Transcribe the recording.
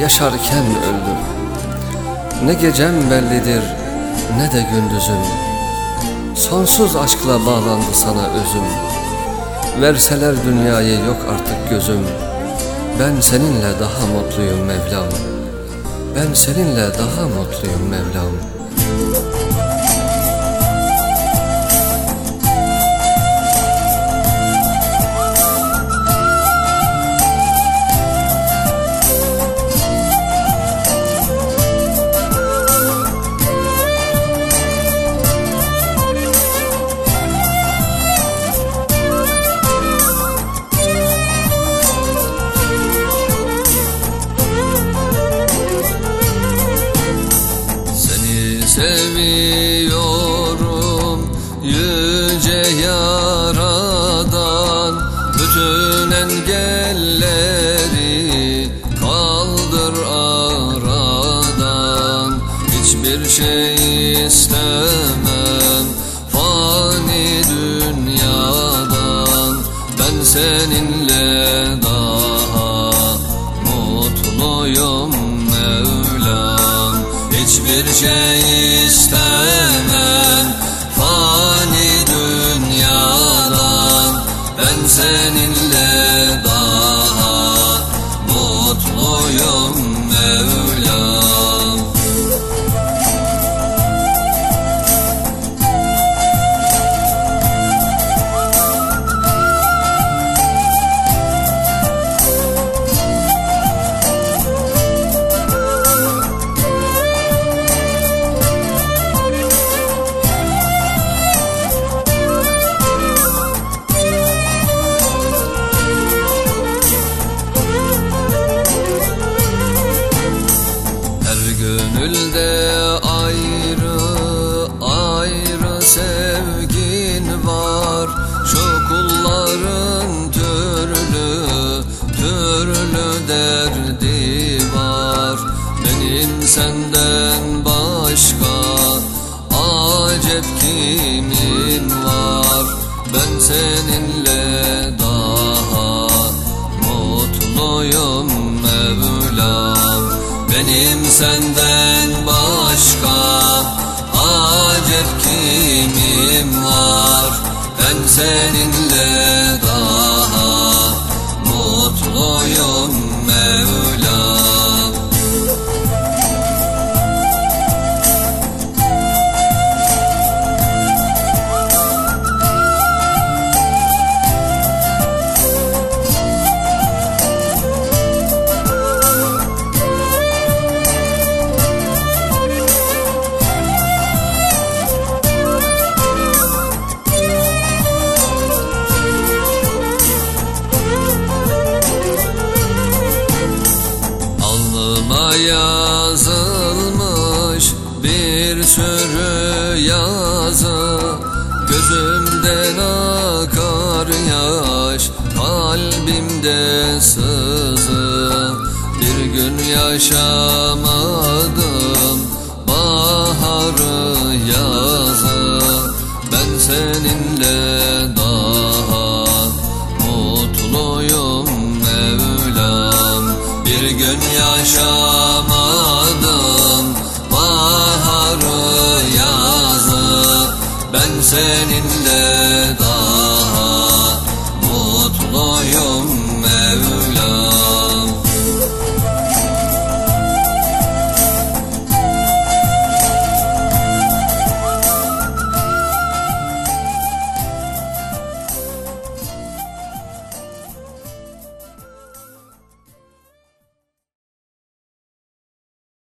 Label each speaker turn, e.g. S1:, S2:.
S1: yaşarken öldüm. Ne gecem bellidir ne de gündüzüm. Sonsuz aşkla bağlandı sana özüm. Verseler dünyayı yok artık gözüm. Ben seninle daha mutluyum Mevlam. Ben seninle daha mutluyum Mevlam
S2: seviyorum yüce yaradan. Bütün engelleri kaldır aradan. Hiçbir şey hiçbir şey istemem. Fani dünyadan Ben seninle daha Mutluyum. Mevlam ayrı ayrı sevgin var. Şu kulların türlü türlü derdi var. Benim senden başka acep kimin var? Ben seninle daha mutluyum Mevlam benim senden başka acep kimim var? Ben seninle yazılmış bir sürü yazı. Gözümden akar yaş kalbimde sızı. Bir gün yaşamadım baharı yazı. Ben seninle daha mutluyum Mevlam. Bir gün yaşamadım seninle daha mutluyum